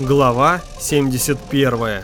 Глава 71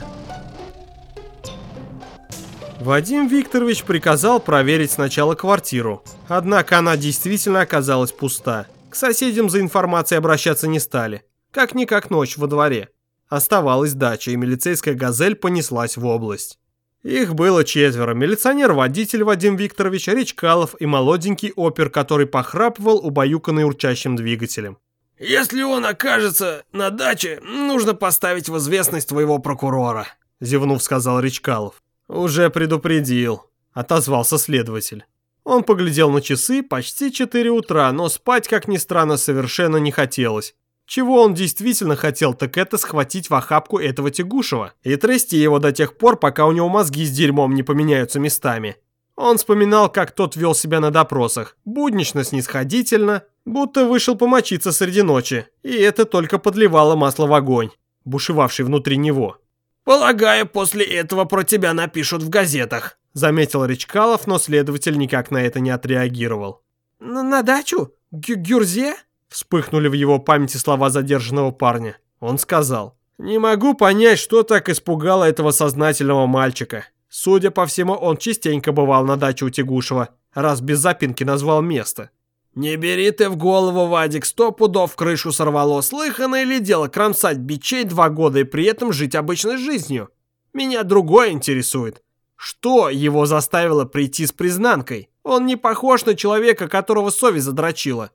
Вадим Викторович приказал проверить сначала квартиру, однако она действительно оказалась пуста. К соседям за информацией обращаться не стали. Как-никак ночь во дворе. Оставалась дача, и милицейская «Газель» понеслась в область. Их было четверо. Милиционер-водитель Вадим Викторович, Речкалов и молоденький опер, который похрапывал, убаюканный урчащим двигателем. «Если он окажется на даче, нужно поставить в известность твоего прокурора», зевнув, сказал Речкалов. «Уже предупредил», отозвался следователь. Он поглядел на часы, почти 4 утра, но спать, как ни странно, совершенно не хотелось. Чего он действительно хотел, так это схватить в охапку этого Тягушева и трясти его до тех пор, пока у него мозги с дерьмом не поменяются местами. Он вспоминал, как тот вел себя на допросах, буднично-снисходительно, будто вышел помочиться среди ночи, и это только подливало масло в огонь, бушевавший внутри него. «Полагаю, после этого про тебя напишут в газетах», заметил Речкалов, но следователь никак на это не отреагировал. «На, на дачу? Гю Гюрзе?» Вспыхнули в его памяти слова задержанного парня. Он сказал, «Не могу понять, что так испугало этого сознательного мальчика. Судя по всему, он частенько бывал на даче у Тягушева, раз без запинки назвал место. «Не бери ты в голову, Вадик, сто пудов крышу сорвало. Слыхано или дело кромсать бичей два года и при этом жить обычной жизнью? Меня другое интересует. Что его заставило прийти с признанкой? Он не похож на человека, которого совесть задрочила».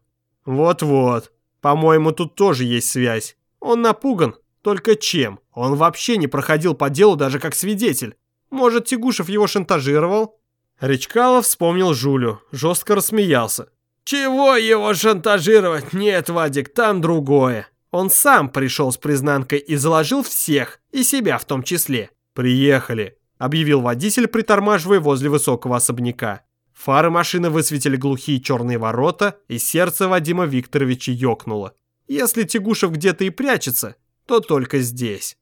«Вот-вот. По-моему, тут тоже есть связь. Он напуган. Только чем? Он вообще не проходил по делу даже как свидетель. Может, Тягушев его шантажировал?» Речкалов вспомнил Жулю, жестко рассмеялся. «Чего его шантажировать? Нет, Вадик, там другое. Он сам пришел с признанкой и заложил всех, и себя в том числе». «Приехали», — объявил водитель, притормаживая возле высокого особняка. Фары машины высветили глухие черные ворота, и сердце Вадима Викторовича ёкнуло. Если Тягушев где-то и прячется, то только здесь.